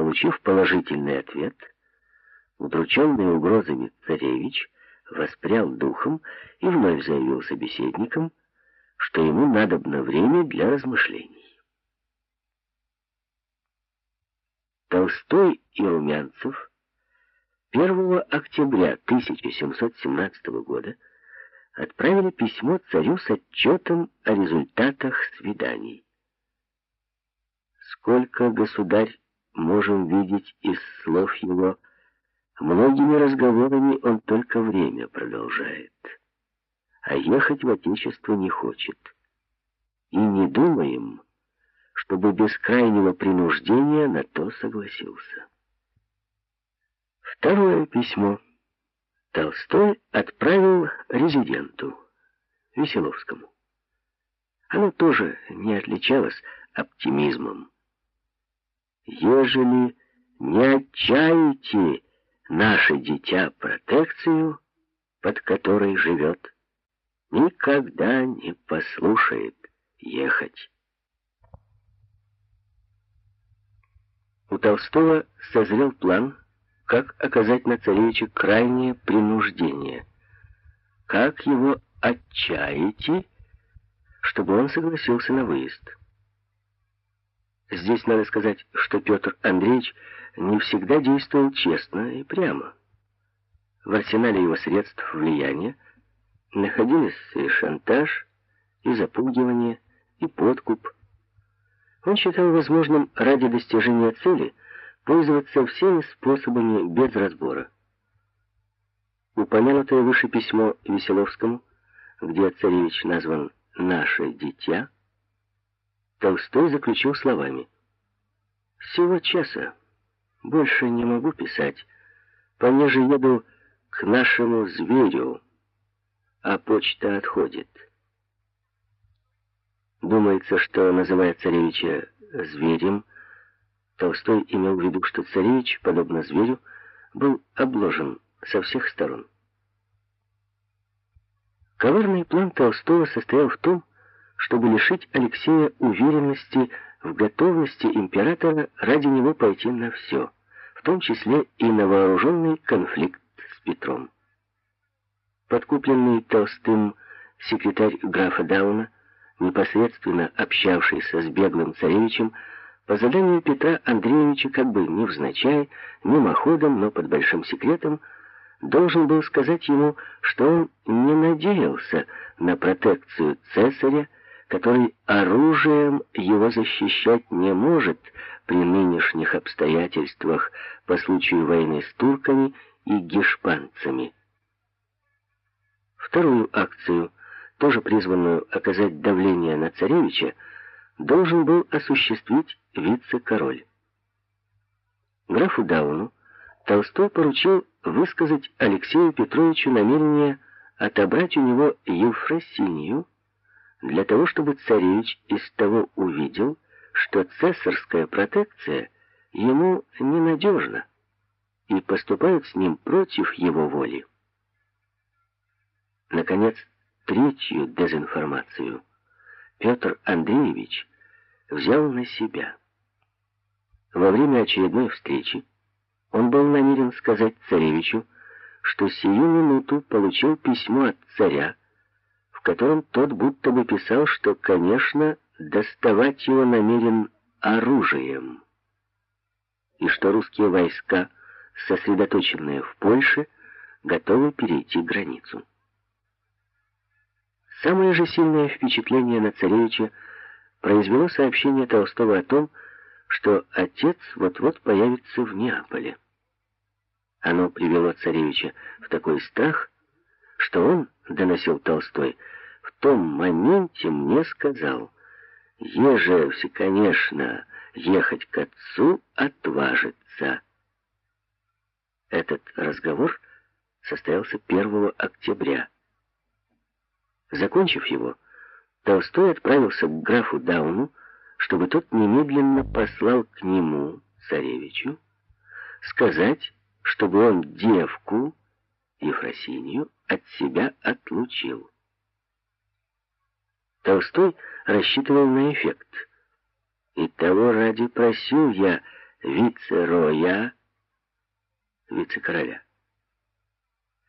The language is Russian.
Получив положительный ответ, удрученный угрозами царевич воспрял духом и вновь заявил собеседникам, что ему надобно время для размышлений. Толстой и Румянцев 1 октября 1717 года отправили письмо царю с отчетом о результатах свиданий. Сколько, государь, можем видеть из слов его, многими разговорами он только время продолжает, а ехать в Отечество не хочет. И не думаем, чтобы без крайнего принуждения на то согласился. Второе письмо Толстой отправил резиденту, Веселовскому. Оно тоже не отличалось оптимизмом ежели не отчаете наше дитя протекцию, под которой живет, никогда не послушает ехать. У Толстого созрел план, как оказать на царевича крайнее принуждение, как его отчаете, чтобы он согласился на выезд. Здесь надо сказать, что Петр Андреевич не всегда действовал честно и прямо. В арсенале его средств влияния находились и шантаж, и запугивание, и подкуп. Он считал возможным ради достижения цели пользоваться всеми способами без разбора. Упомянутое выше письмо Веселовскому, где царевич назван «наше дитя», Толстой заключил словами. «Всего часа. Больше не могу писать. Понеже еду к нашему зверю, а почта отходит». Думается, что, называя царевича зверем, Толстой имел в виду, что царевич, подобно зверю, был обложен со всех сторон. Коварный план Толстого состоял в том, чтобы лишить Алексея уверенности в готовности императора ради него пойти на все, в том числе и на вооруженный конфликт с Петром. Подкупленный Толстым секретарь графа Дауна, непосредственно общавшийся с беглым царевичем, по заданию Петра Андреевича как бы невзначай, мимоходом, но под большим секретом, должен был сказать ему, что он не надеялся на протекцию цесаря который оружием его защищать не может при нынешних обстоятельствах по случаю войны с турками и гешпанцами. Вторую акцию, тоже призванную оказать давление на царевича, должен был осуществить вице-король. Графу Дауну Толстой поручил высказать Алексею Петровичу намерение отобрать у него Евфросинью, для того, чтобы царевич из того увидел, что цесарская протекция ему ненадежна и поступает с ним против его воли. Наконец, третью дезинформацию Петр Андреевич взял на себя. Во время очередной встречи он был намерен сказать царевичу, что сию минуту получил письмо от царя, в котором тот будто бы писал, что, конечно, доставать его намерен оружием, и что русские войска, сосредоточенные в Польше, готовы перейти границу. Самое же сильное впечатление на царевича произвело сообщение Толстого о том, что отец вот-вот появится в Неаполе. Оно привело царевича в такой страх, что он, доносил Толстой, в том моменте мне сказал, ежевсе, конечно, ехать к отцу отважится. Этот разговор состоялся 1 октября. Закончив его, Толстой отправился к графу Дауну, чтобы тот немедленно послал к нему, царевичу, сказать, чтобы он девку, Ефросинью, от себя отлучил. Толстой рассчитывал на эффект. И того ради просил я вице-роя, вице-короля.